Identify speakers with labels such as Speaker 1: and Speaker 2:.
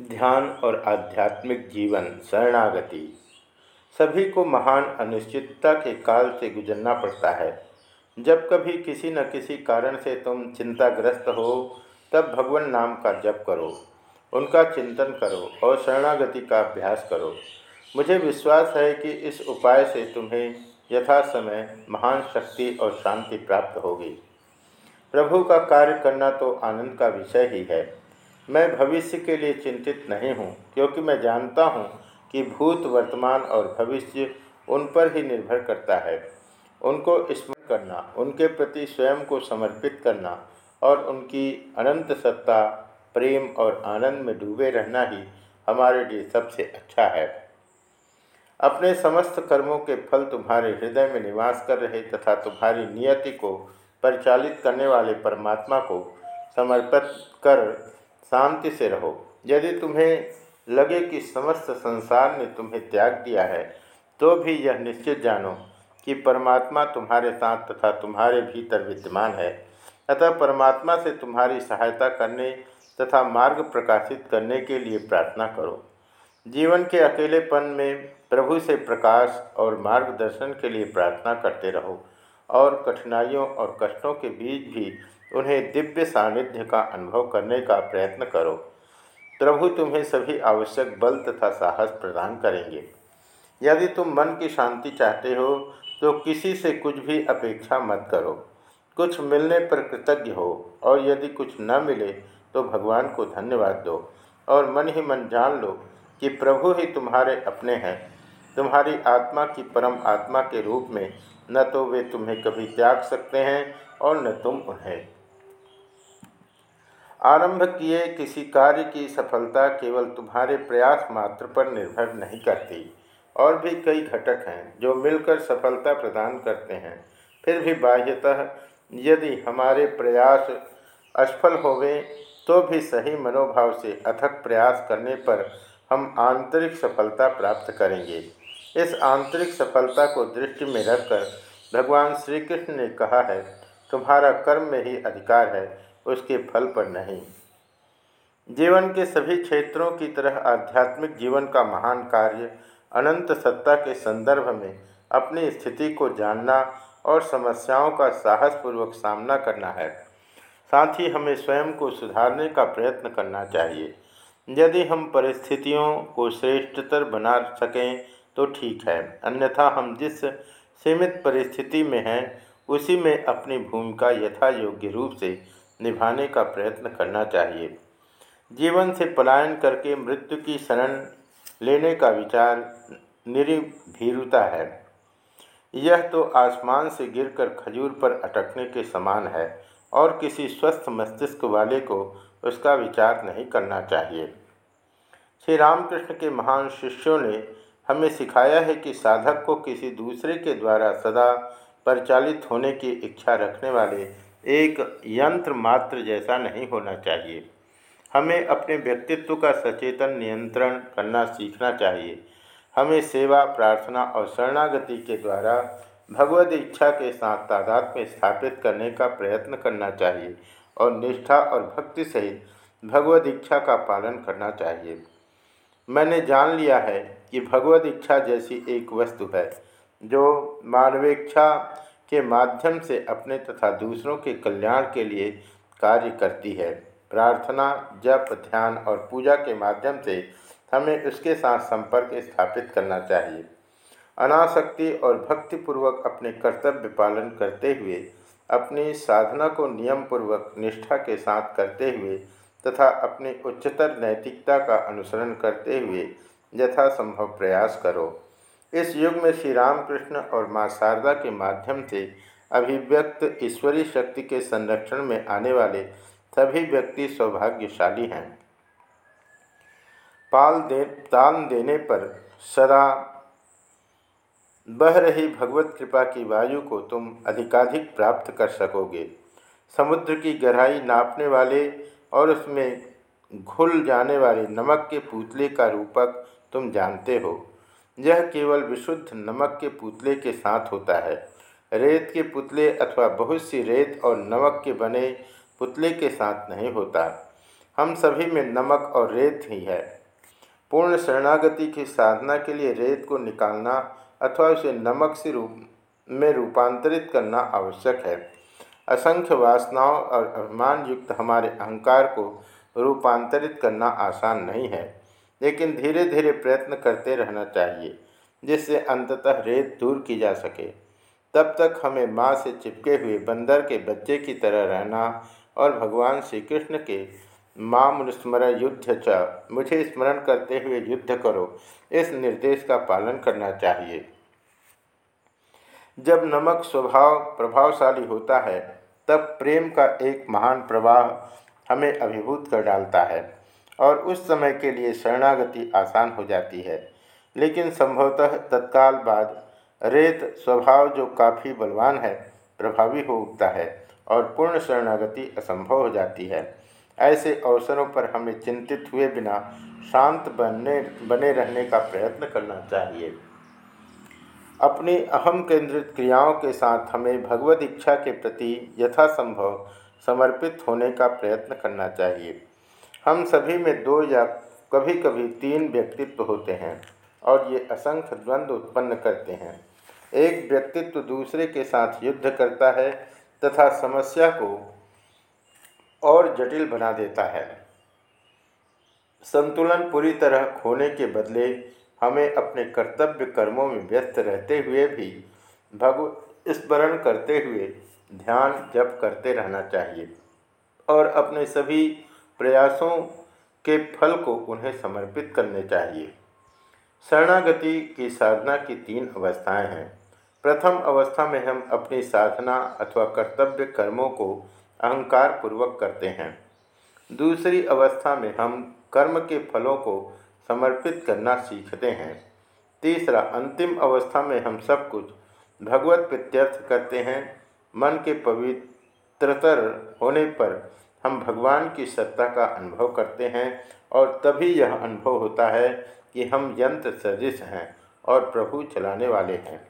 Speaker 1: ध्यान और आध्यात्मिक जीवन, शरणागति। सभी को महान अनिश्चितता के काल से गुजरना पड़ता है। जब कभी किसी न किसी कारण से तुम चिंताग्रस्त हो, तब भगवान नाम का जप करो, उनका चिंतन करो और शरणागति का अभ्यास करो। मुझे विश्वास है कि इस उपाय से तुम्हें यथा समय महान शक्ति और शांति प्राप्त होगी। प्रभु का कार्य करना तो आनंद का विषय ही है। मैं भविष्य के लिए चिंतित नहीं हूँ, क्योंकि मैं जानता हूँ कि भूत वर्तमान और भविष्य उन पर ही निर्भर करता है। उनको स्मरण करना, उनके प्रति स्वयं को समर्पित करना और उनकी अनंत सत्ता, प्रेम और आनंद में डूबे रहना ही हमारे लिए सबसे अच्छा है। अपने समस्त कर्मों के फल तुम्हारे हृदय में निवास कर रहे तथा तुम्हारी नियति को परिचालित करने वाले परमात्मा को समर्पित कर शांति से रहो। यदि तुम्हें लगे कि समस्त संसार ने तुम्हें त्याग दिया है तो भी यह निश्चित जानो कि परमात्मा तुम्हारे साथ तथा तुम्हारे भीतर विद्यमान है। अतः परमात्मा से तुम्हारी सहायता करने तथा मार्ग प्रकाशित करने के लिए प्रार्थना करो। जीवन के अकेलेपन में प्रभु से प्रकाश और मार्गदर्शन के लिए प्रार्थना करते रहो और कठिनाइयों और कष्टों के बीच भी उन्हें दिव्य सानिध्य का अनुभव करने का प्रयत्न करो। प्रभु, तुम्हें सभी आवश्यक बल तथा साहस प्रदान करेंगे। यदि तुम मन की शांति चाहते हो तो किसी से कुछ भी अपेक्षा मत करो। कुछ मिलने पर कृतज्ञ हो, और यदि कुछ न मिले तो भगवान को धन्यवाद दो। और मन ही मन जान लो कि प्रभु ही तुम्हारे अपने हैं। तुम्हारी आत्मा की परम आत्मा के रूप में न तो वे तुम्हें कभी त्याग सकते हैं, और न तुम उन्हें। आरंभ किए किसी कार्य की सफलता केवल तुम्हारे प्रयास मात्र पर निर्भर नहीं करती। और भी कई घटक हैं जो मिलकर सफलता प्रदान करते हैं। फिर भी बाह्यतः यदि हमारे प्रयास असफल होवे तो भी सही मनोभाव से अथक प्रयास करने पर हम आंतरिक सफलता प्राप्त करेंगे। इस आंतरिक सफलता को दृष्टि में रखकर भगवान श्री कृष्ण ने कहा है, तुम्हारा कर्म में ही अधिकार है। उसके फल पर नहीं। जीवन के सभी क्षेत्रों की तरह आध्यात्मिक जीवन का महान कार्य अनंत सत्ता के संदर्भ में अपनी स्थिति को जानना और समस्याओं का साहसपूर्वक सामना करना है। साथ ही हमें स्वयं को सुधारने का प्रयत्न करना चाहिए। यदि हम परिस्थितियों को श्रेष्ठतर बना सकें तो ठीक है। अन्यथा हम जिस सीमित परिस्थिति में हैं, उसी में अपनी भूमिका यथा योग्य रूप से निभाने का प्रयत्न करना चाहिए। जीवन से पलायन करके मृत्यु की शरण लेने का विचार निरीभीरुता है। यह तो आसमान से गिरकर खजूर पर अटकने के समान है और किसी स्वस्थ मस्तिष्क वाले को उसका विचार नहीं करना चाहिए। श्री रामकृष्ण के महान शिष्यों ने हमें सिखाया है कि साधक को किसी दूसरे के द्वारा सदा परिचालित होने की इच्छा रखने वाले एक यंत्र मात्र जैसा नहीं होना चाहिए। हमें अपने व्यक्तित्व का सचेतन नियंत्रण करना सीखना चाहिए। हमें सेवा, प्रार्थना और शरणागति के द्वारा भगवद इच्छा के साथ तादाद में स्थापित करने का प्रयत्न करना चाहिए और निष्ठा और भक्ति सहित भगवद इच्छा का पालन करना चाहिए। मैंने जान लिया है कि भगवद इच्छा जैसी एक वस्तु है, जो मानवेच्छा के माध्यम से अपने तथा दूसरों के कल्याण के लिए कार्य करती है। प्रार्थना, जप, ध्यान और पूजा के माध्यम से हमें उसके साथ संपर्क स्थापित करना चाहिए। अनासक्ति और भक्तिपूर्वक अपने कर्तव्य पालन करते हुए, अपनी साधना को नियम पूर्वक निष्ठा के साथ करते हुए तथा अपनी उच्चतर नैतिकता का अनुसरण करते हुए यथासंभव प्रयास करो। इस युग में श्री रामकृष्ण और माँ शारदा के माध्यम से अभिव्यक्त ईश्वरीय शक्ति के संरक्षण में आने वाले सभी व्यक्ति सौभाग्यशाली हैं। पाल दे, ताल देने पर सदा बह रही भगवत कृपा की वायु को तुम अधिकाधिक प्राप्त कर सकोगे। समुद्र की गहराई नापने वाले और उसमें घुल जाने वाले नमक के पुतले का रूपक तुम जानते हो। यह केवल विशुद्ध नमक के पुतले के साथ होता है। रेत के पुतले अथवा बहुत सी रेत और नमक के बने पुतले के साथ नहीं होता। हम सभी में नमक और रेत ही है। पूर्ण शरणागति की साधना के लिए रेत को निकालना अथवा उसे नमक से रूप, में रूपांतरित करना आवश्यक है। असंख्य वासनाओं और अभिमान युक्त हमारे अहंकार को रूपांतरित करना आसान नहीं है। लेकिन धीरे धीरे प्रयत्न करते रहना चाहिए, जिससे अंततः रेत दूर की जा सके। तब तक हमें माँ से चिपके हुए बंदर के बच्चे की तरह रहना और भगवान श्री कृष्ण के माम स्मरण युद्ध च, मुझे स्मरण करते हुए युद्ध करो, इस निर्देश का पालन करना चाहिए। जब नमक स्वभाव प्रभावशाली होता है, तब प्रेम का एक महान प्रवाह हमें अभिभूत कर डालता है। और उस समय के लिए शरणागति आसान हो जाती है। लेकिन संभवतः तत्काल बाद रेत स्वभाव जो काफ़ी बलवान है, प्रभावी हो उठता है और पूर्ण शरणागति असंभव हो जाती है। ऐसे अवसरों पर हमें चिंतित हुए बिना शांत बनने, बने रहने का प्रयत्न करना चाहिए। अपनी अहम केंद्रित क्रियाओं के साथ हमें भगवत इच्छा के प्रति यथासंभव समर्पित होने का प्रयत्न करना चाहिए। हम सभी में दो या कभी कभी तीन व्यक्तित्व होते हैं और ये असंख्य द्वंद्व उत्पन्न करते हैं। एक व्यक्तित्व दूसरे के साथ युद्ध करता है तथा समस्या को और जटिल बना देता है। संतुलन पूरी तरह खोने के बदले हमें अपने कर्तव्य कर्मों में व्यस्त रहते हुए भी भगव, स्मरण करते हुए ध्यान जप करते रहना चाहिए और अपने सभी प्रयासों के फल को उन्हें समर्पित करने चाहिए। शरणागति की साधना की तीन अवस्थाएँ हैं। प्रथम अवस्था में हम अपनी साधना अथवा कर्तव्य कर्मों को अहंकार पूर्वक करते हैं। दूसरी अवस्था में हम कर्म के फलों को समर्पित करना सीखते हैं। तीसरा, अंतिम अवस्था में हम सब कुछ भगवत प्रत्यर्थ करते हैं। मन के पवित्रतर होने पर हम भगवान की सत्ता का अनुभव करते हैं और तभी यह अनुभव होता है कि हम यंत्र सदृश हैं और प्रभु चलाने वाले हैं।